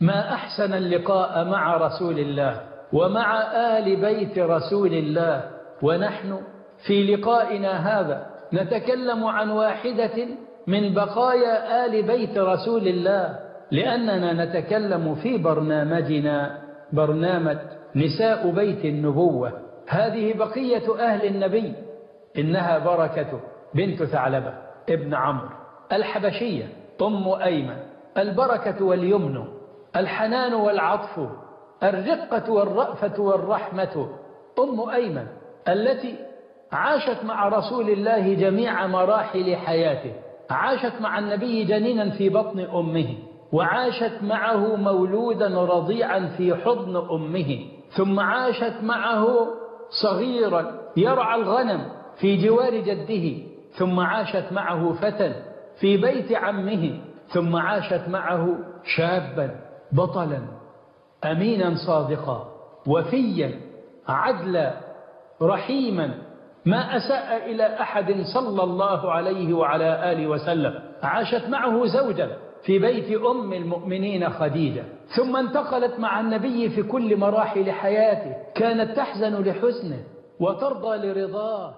ما أحسن اللقاء مع رسول الله ومع آل بيت رسول الله. ونحن في لقائنا هذا نتكلم عن واحدة من بقايا آل بيت رسول الله لأننا نتكلم في برنامجنا برنامج نساء بيت النبوة. هذه بقية أهل النبي إنها بركة بنت ثعلبة ابن عمرو الحبشية أم أيمن البركة واليمن. الحنان والعطف الرقة والرأفة والرحمة. أم أيمن التي عاشت مع رسول الله جميع مراحل حياته. عاشت مع النبي جنينا في بطن أمه وعاشت معه مولودا رضيعا في حضن أمه. ثم عاشت معه صغيرا يرعى الغنم في جوار جده. ثم عاشت معه فتى في بيت عمه. ثم عاشت معه شابا بطلا أمينا صادقا وفيا عدلا رحيما ما أساء إلى أحد صلى الله عليه وعلى آله وسلم. عاشت معه زوجا في بيت أم المؤمنين خديجة. ثم انتقلت مع النبي في كل مراحل حياته. كانت تحزن لحزنه وترضى لرضاه.